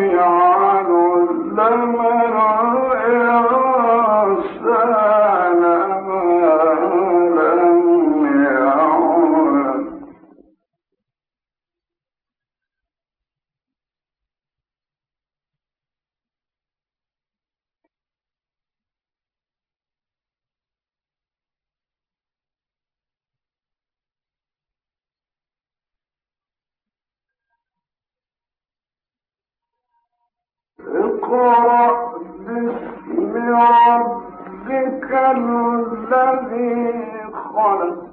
اقرأ الذي خلق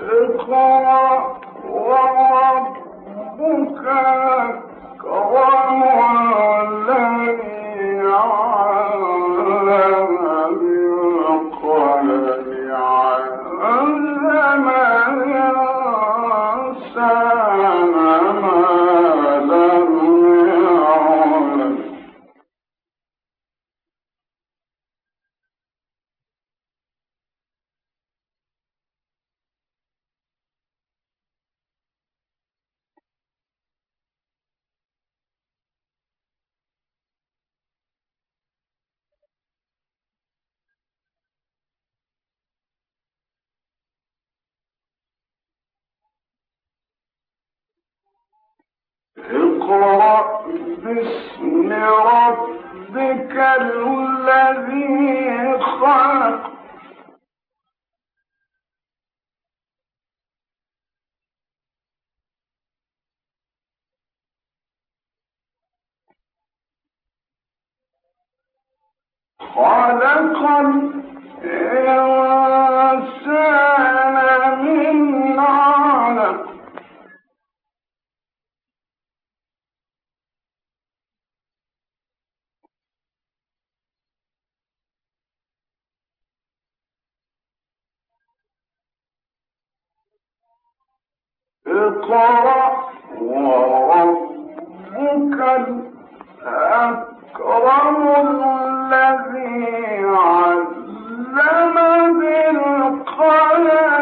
اقرأ وربك أكرم اقرأ باسم ربك الذي خلق. خلق اقرأ وربك الأكرم الذي علم بالقلم.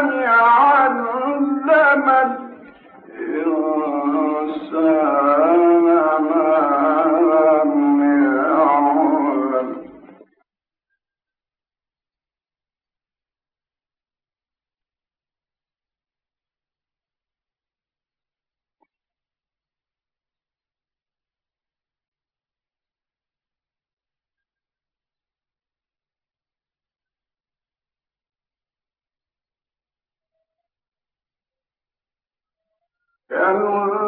كلا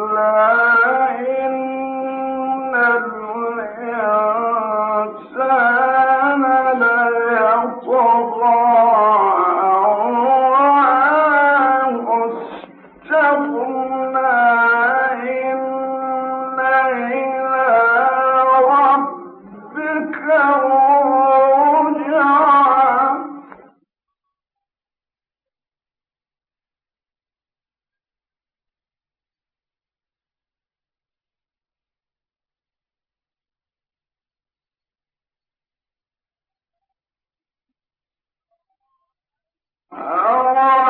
أَوَ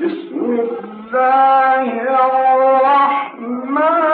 بسم الله الرحمن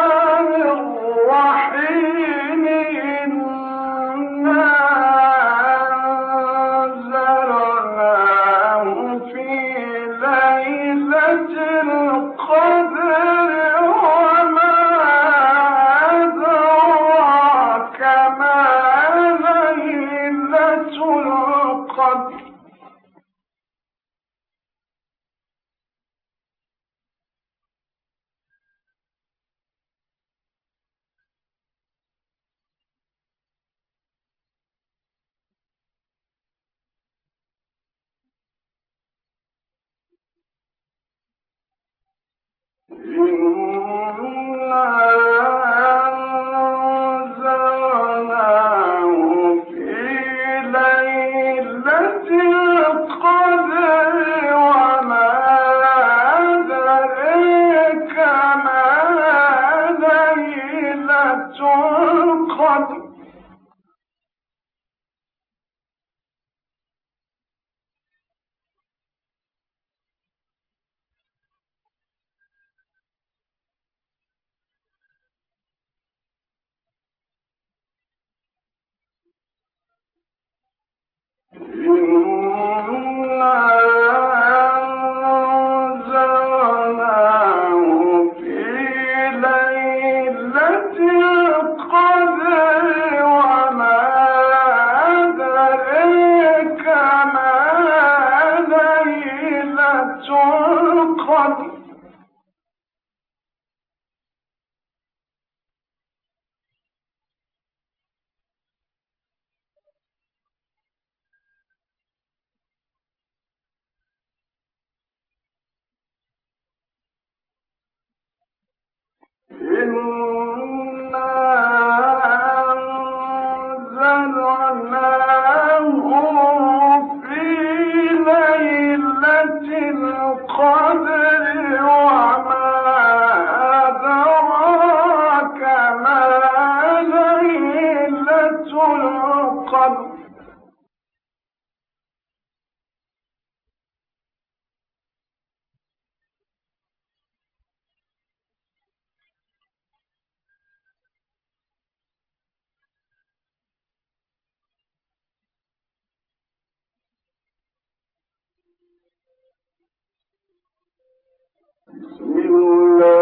ليلة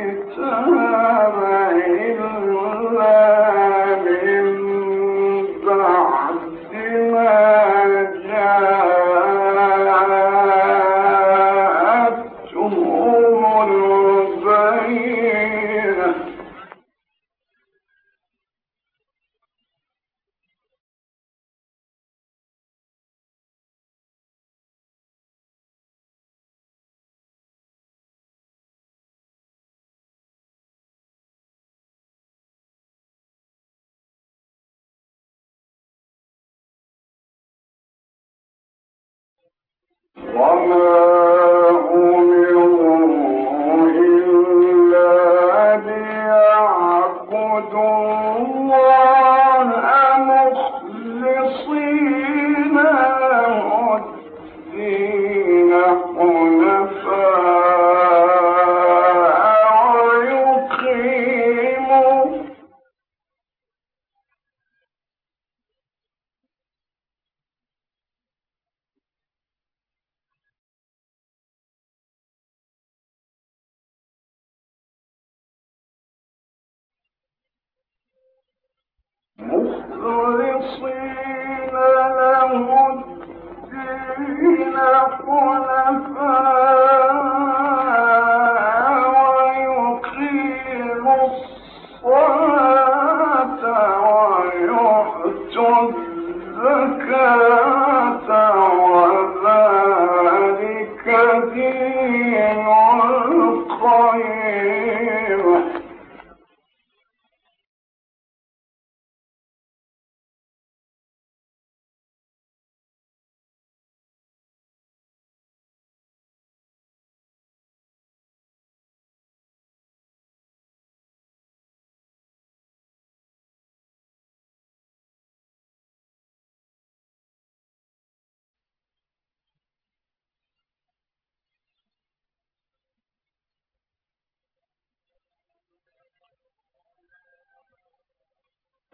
الكتاب خلفاء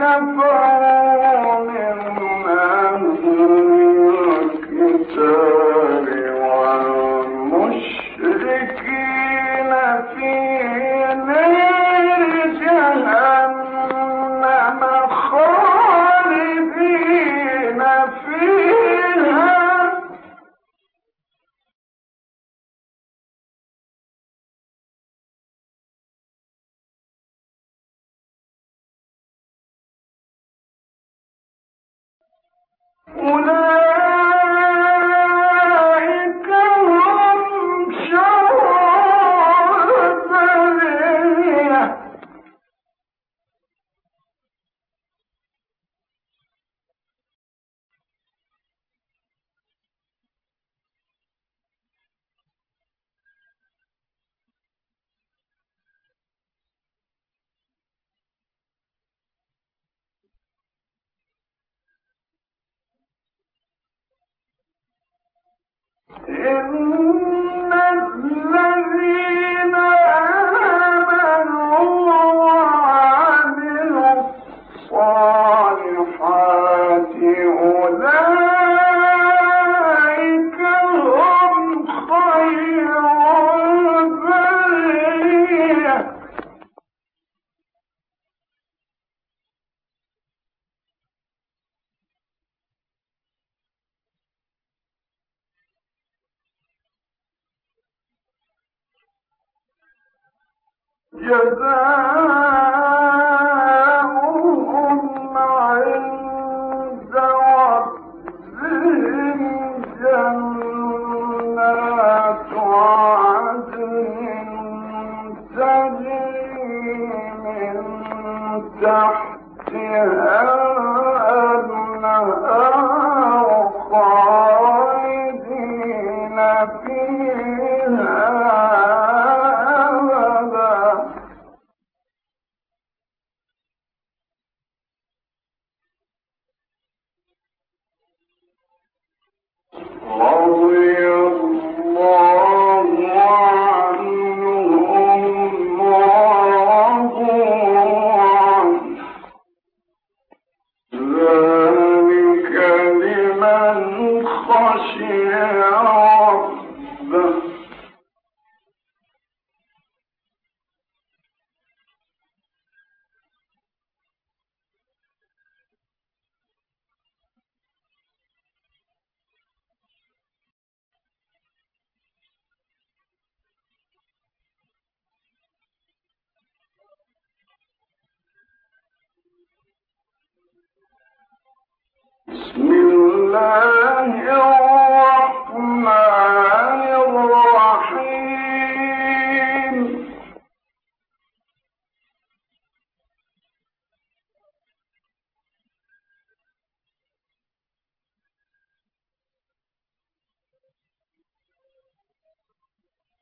come for أولئك الذي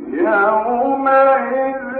يومئذ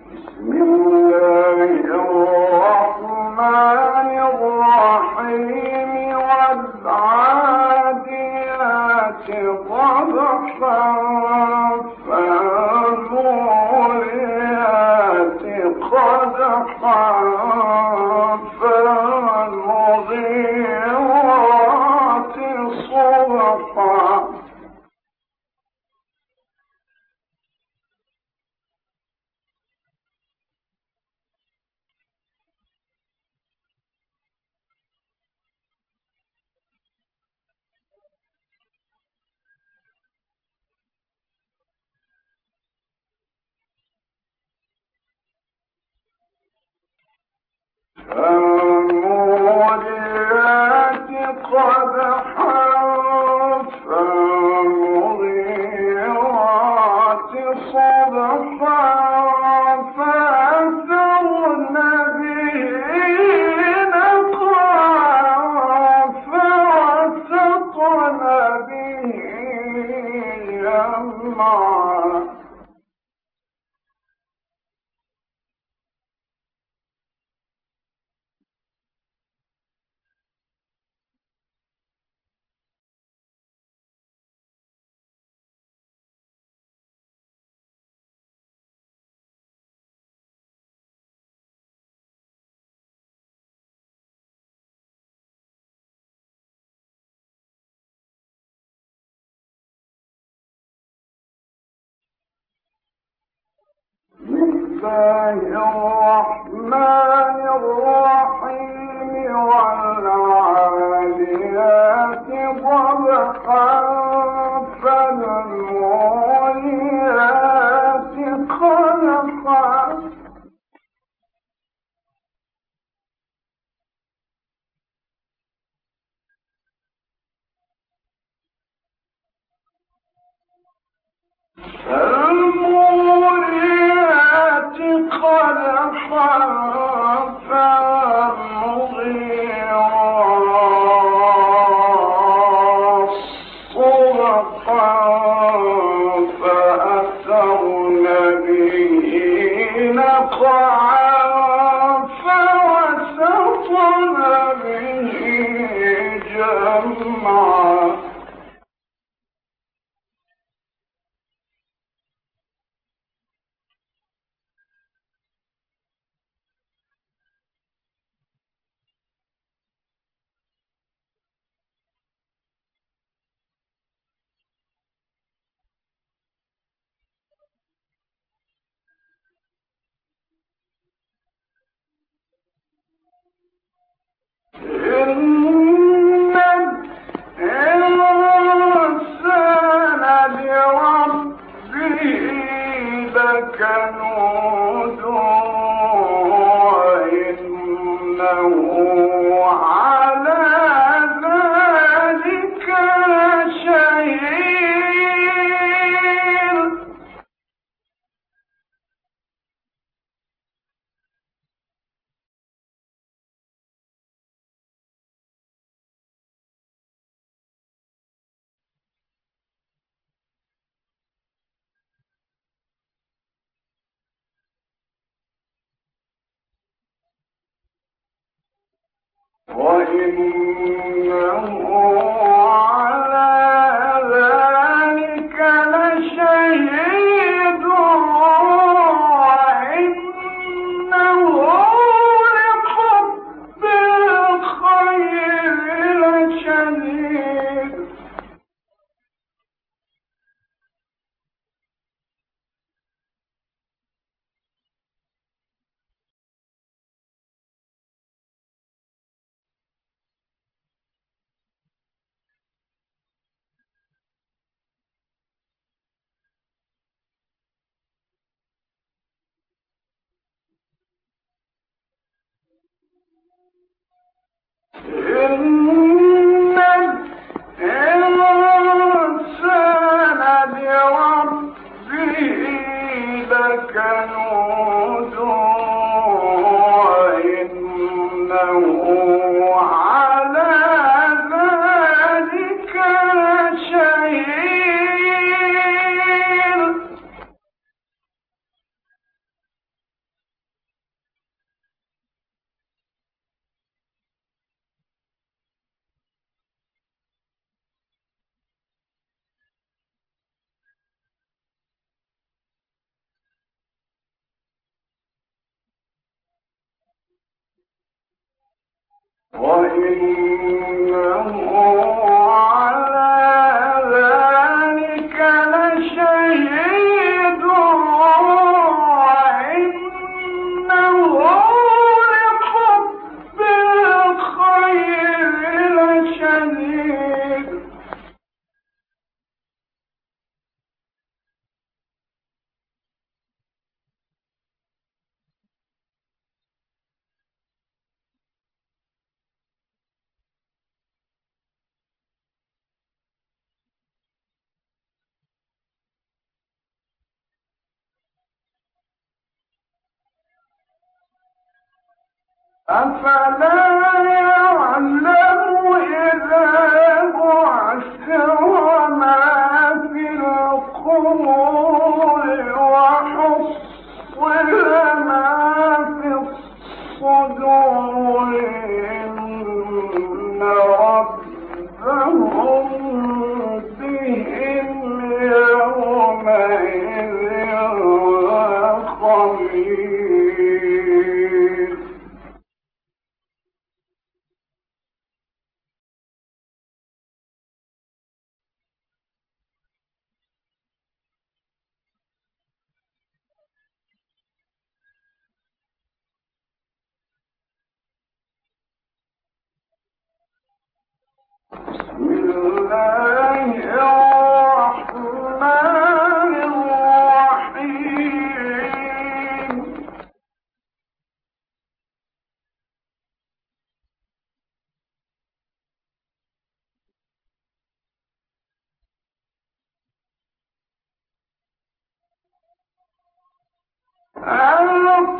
Smell والعاليات ضبحا. الله عليهم الرحمن الرحيم أفلا يعلم look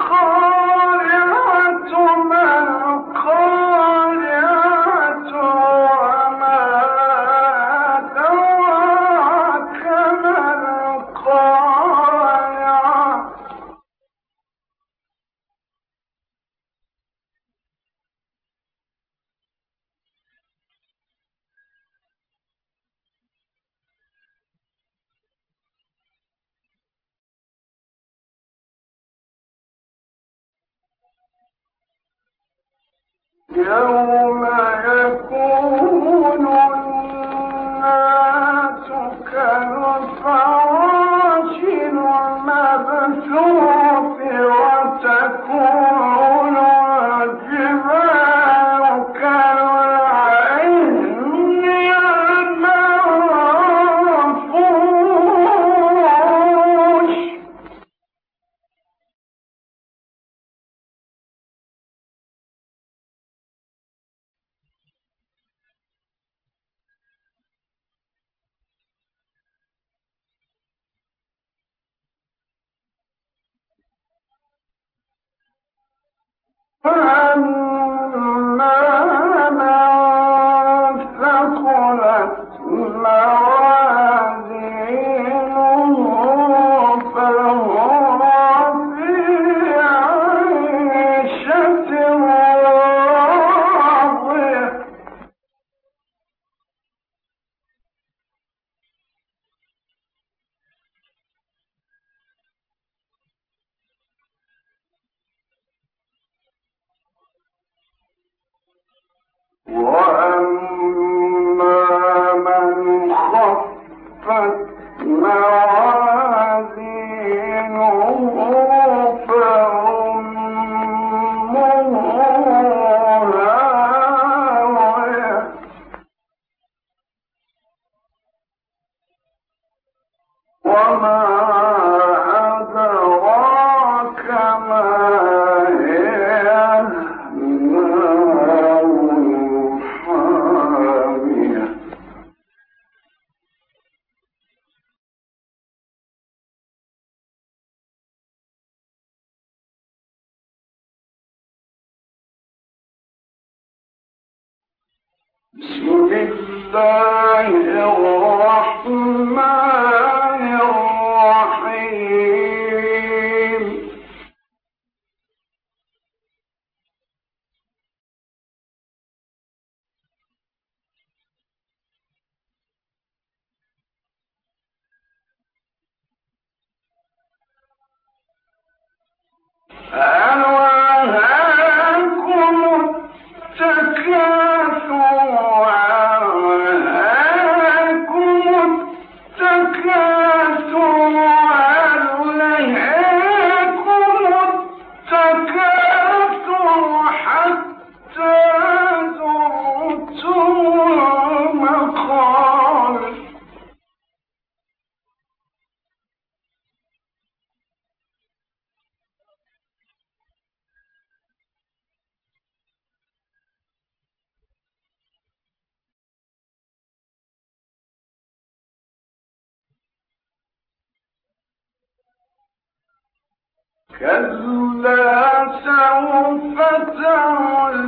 وما كلا سوف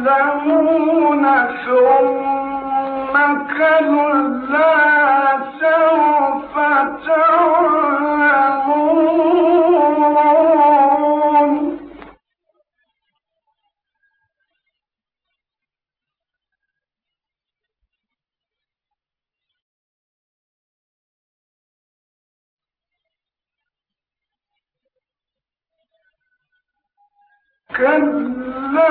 تعلمون ثم كلا سوف تعلمون كلا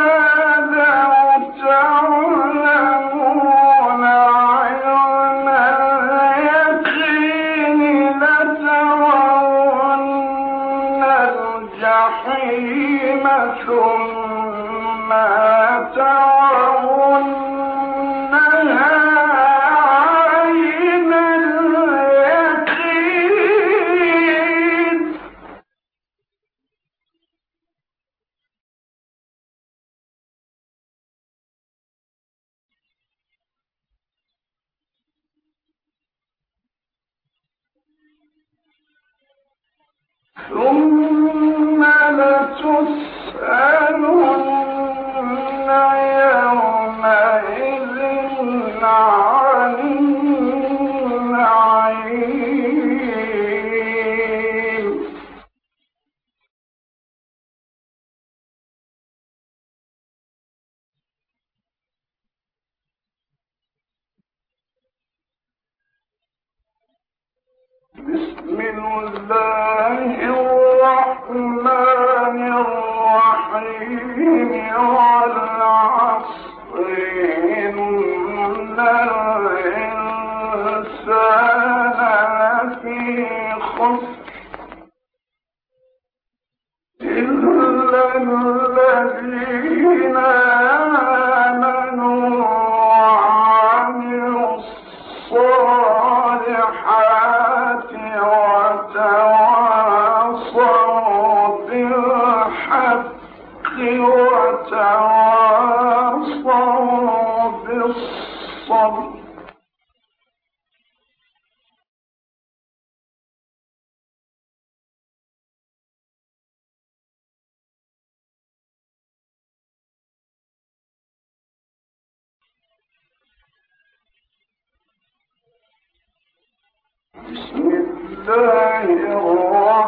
لو تعلمون ثم ألم يجعل كيدهم